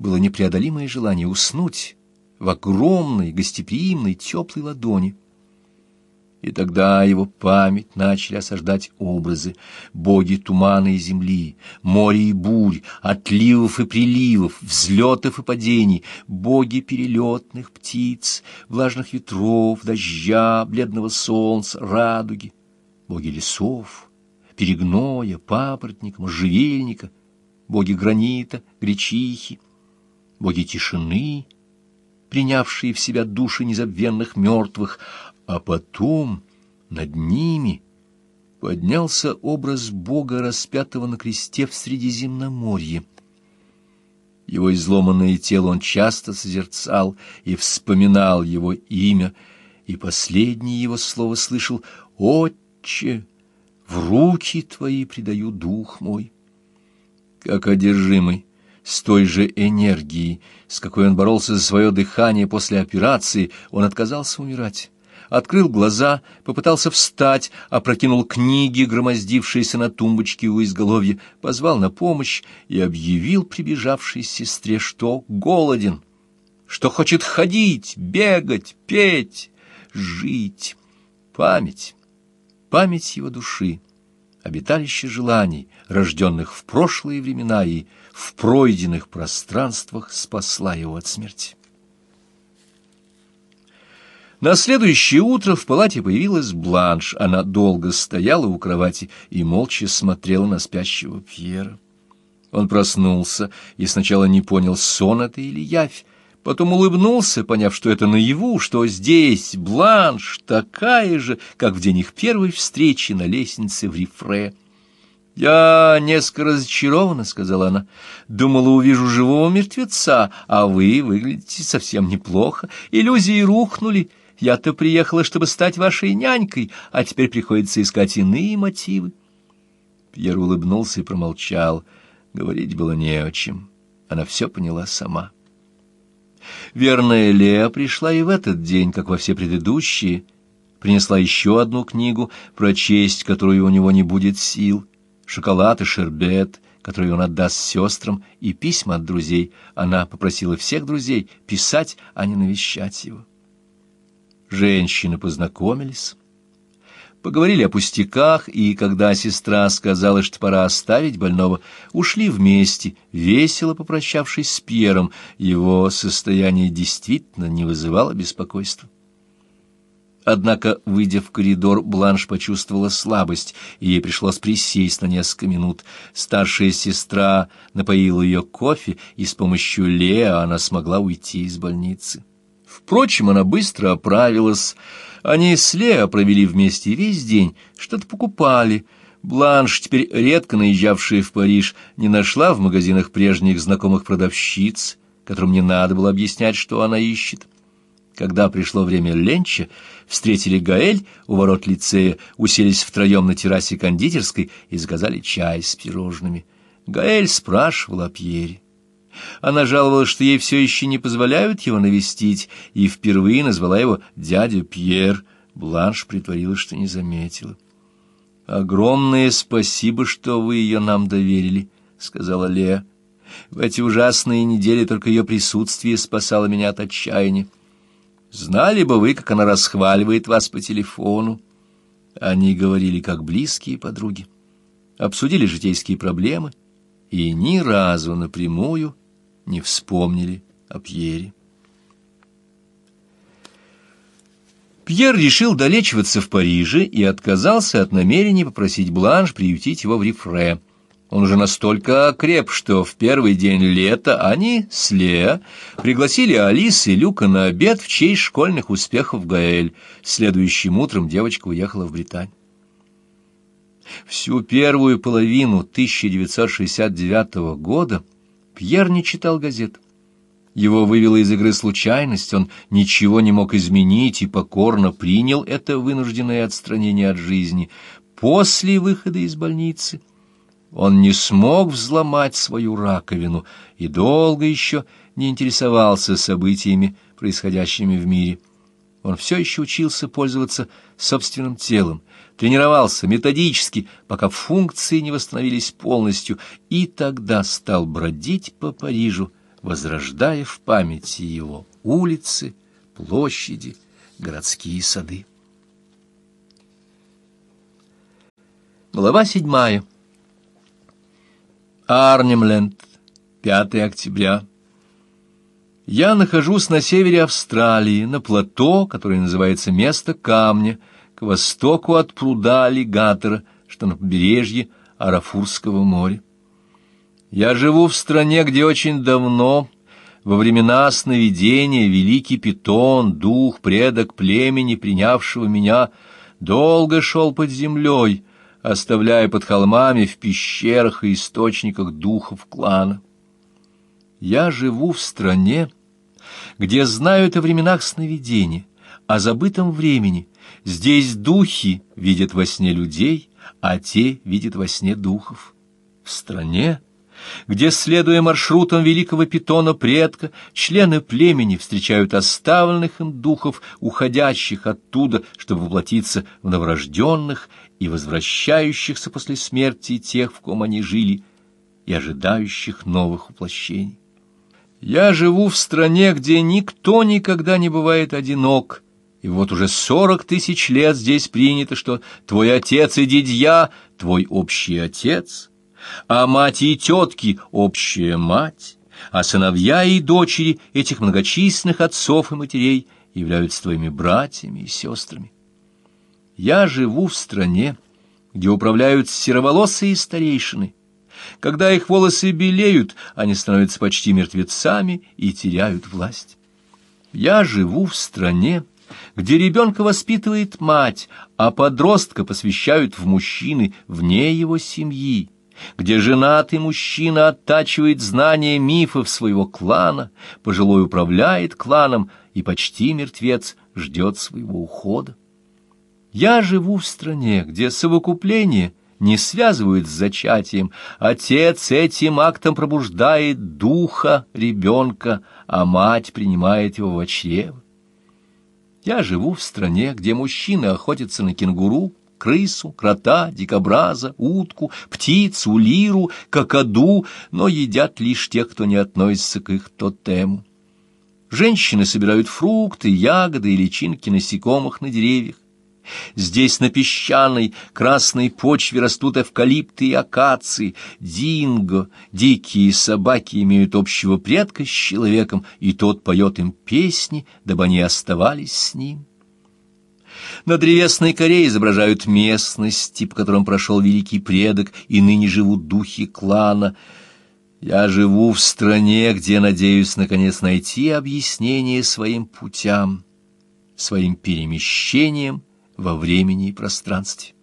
было непреодолимое желание уснуть в огромной, гостеприимной, теплой ладони. И тогда его память начали осаждать образы, боги тумана и земли, море и бурь, отливов и приливов, взлетов и падений, боги перелетных птиц, влажных ветров, дождя, бледного солнца, радуги, боги лесов, перегноя, папоротника, можжевельника, боги гранита, гречихи, боги тишины, принявшие в себя души незабвенных мертвых, а потом над ними поднялся образ Бога, распятого на кресте в Средиземноморье. Его изломанное тело он часто созерцал и вспоминал его имя, и последнее его слово слышал «Отче, в руки твои предаю дух мой». Как одержимый, с той же энергией, с какой он боролся за свое дыхание после операции, он отказался умирать открыл глаза, попытался встать, опрокинул книги, громоздившиеся на тумбочке у изголовья, позвал на помощь и объявил прибежавшей сестре, что голоден, что хочет ходить, бегать, петь, жить. Память, память его души, обиталище желаний, рожденных в прошлые времена и в пройденных пространствах, спасла его от смерти. На следующее утро в палате появилась Бланш. Она долго стояла у кровати и молча смотрела на спящего Пьера. Он проснулся и сначала не понял, сон это или явь. Потом улыбнулся, поняв, что это наяву, что здесь Бланш такая же, как в день их первой встречи на лестнице в Рифре. «Я несколько разочарована», — сказала она. «Думала, увижу живого мертвеца, а вы выглядите совсем неплохо. Иллюзии рухнули». Я-то приехала, чтобы стать вашей нянькой, а теперь приходится искать иные мотивы. Пьер улыбнулся и промолчал. Говорить было не о чем. Она все поняла сама. Верная Леа пришла и в этот день, как во все предыдущие, принесла еще одну книгу, прочесть которую у него не будет сил, шоколад и шербет, который он отдаст сестрам, и письма от друзей. Она попросила всех друзей писать, а не навещать его. Женщины познакомились, поговорили о пустяках, и когда сестра сказала, что пора оставить больного, ушли вместе, весело попрощавшись с Пьером. Его состояние действительно не вызывало беспокойства. Однако, выйдя в коридор, Бланш почувствовала слабость, и ей пришлось присесть на несколько минут. Старшая сестра напоила ее кофе, и с помощью Леа она смогла уйти из больницы. Впрочем, она быстро оправилась. Они с Лео провели вместе весь день, что-то покупали. Бланш, теперь редко наезжавшая в Париж, не нашла в магазинах прежних знакомых продавщиц, которым не надо было объяснять, что она ищет. Когда пришло время ленча, встретили Гаэль у ворот лицея, уселись втроем на террасе кондитерской и заказали чай с пирожными. Гаэль спрашивала о Пьере. Она жаловалась, что ей все еще не позволяют его навестить, и впервые назвала его дядя Пьер. Бланш притворилась, что не заметила. «Огромное спасибо, что вы ее нам доверили», — сказала Леа. «В эти ужасные недели только ее присутствие спасало меня от отчаяния. Знали бы вы, как она расхваливает вас по телефону». Они говорили, как близкие подруги, обсудили житейские проблемы и ни разу напрямую не вспомнили о Пьере. Пьер решил долечиваться в Париже и отказался от намерения попросить Бланш приютить его в Рифре. Он уже настолько окреп, что в первый день лета они с Леа пригласили Алис и Люка на обед в честь школьных успехов Гаэль. Следующим утром девочка уехала в Британию. Всю первую половину 1969 года Пьер не читал газет. Его вывела из игры случайность, он ничего не мог изменить и покорно принял это вынужденное отстранение от жизни. После выхода из больницы он не смог взломать свою раковину и долго еще не интересовался событиями, происходящими в мире. Он все еще учился пользоваться собственным телом, тренировался методически, пока функции не восстановились полностью, и тогда стал бродить по Парижу возрождая в памяти его улицы, площади, городские сады. Глава седьмая. Арнемленд, 5 октября. Я нахожусь на севере Австралии, на плато, которое называется «Место камня», к востоку от пруда аллигатора, что на побережье Арафурского моря. Я живу в стране, где очень давно, во времена сновидения, великий питон, дух, предок племени, принявшего меня, долго шел под землей, оставляя под холмами в пещерах и источниках духов клана. Я живу в стране, где знают о временах сновидения, о забытом времени. Здесь духи видят во сне людей, а те видят во сне духов. В стране, где, следуя маршрутам великого питона предка, члены племени встречают оставленных им духов, уходящих оттуда, чтобы воплотиться в новорожденных и возвращающихся после смерти тех, в ком они жили, и ожидающих новых воплощений. Я живу в стране, где никто никогда не бывает одинок, и вот уже сорок тысяч лет здесь принято, что твой отец и дедья — твой общий отец, а мать и тетки — общая мать, а сыновья и дочери этих многочисленных отцов и матерей являются твоими братьями и сестрами. Я живу в стране, где управляют сероволосые старейшины. Когда их волосы белеют, они становятся почти мертвецами и теряют власть. Я живу в стране, где ребенка воспитывает мать, а подростка посвящают в мужчины вне его семьи, где женатый мужчина оттачивает знания мифов своего клана, пожилой управляет кланом, и почти мертвец ждет своего ухода. Я живу в стране, где совокупление не связывают с зачатием. Отец этим актом пробуждает духа ребенка, а мать принимает его в чрево. Я живу в стране, где мужчины охотятся на кенгуру, крысу, крота, дикобраза, утку, птицу, лиру, какаду, но едят лишь тех, кто не относится к их тотему. Женщины собирают фрукты, ягоды и личинки насекомых на деревьях. Здесь на песчаной красной почве растут эвкалипты и акации. Динго, дикие собаки имеют общего предка с человеком, и тот поет им песни, дабы они оставались с ним. На древесной коре изображают местности, по которым прошел великий предок, и ныне живут духи клана. Я живу в стране, где надеюсь наконец найти объяснение своим путям, своим перемещениям, во времени и пространстве.